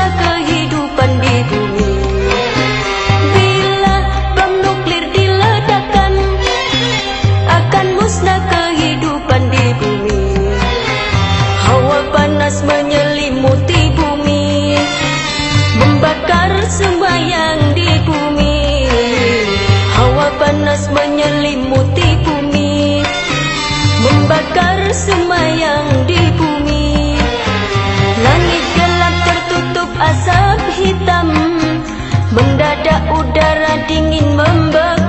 लगा mendadak udara dingin membeku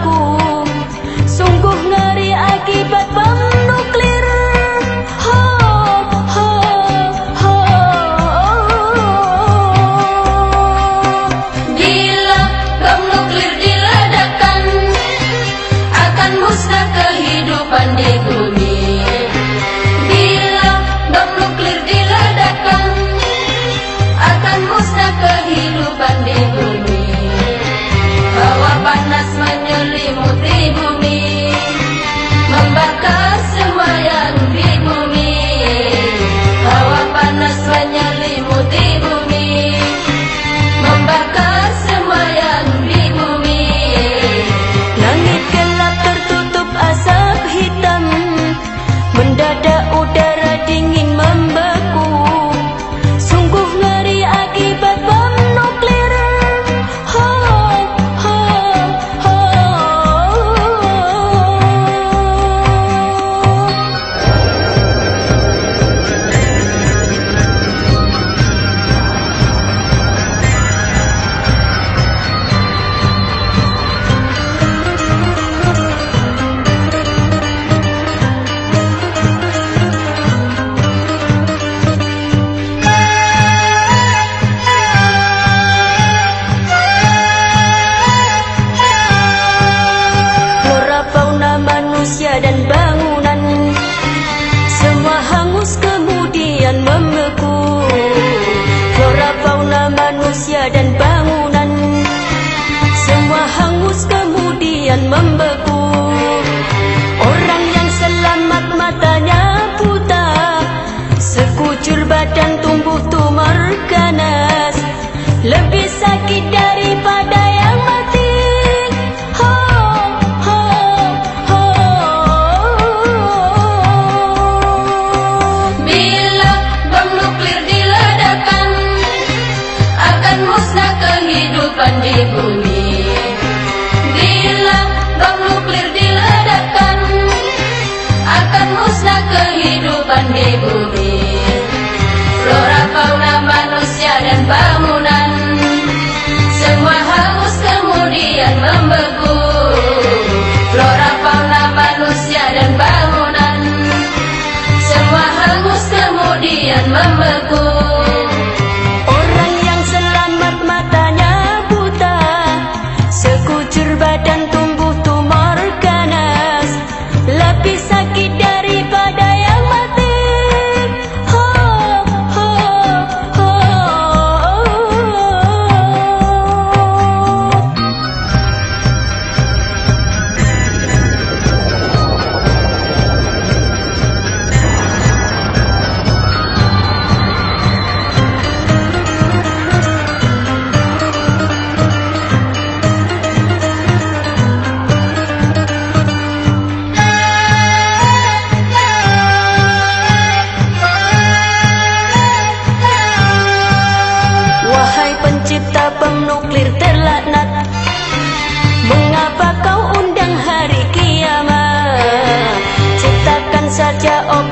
ಪಂದೆ ಗುರು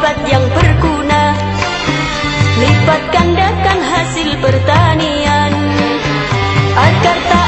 tempat yang berguna. Lipat dahkan hasil pertanian. Agar tak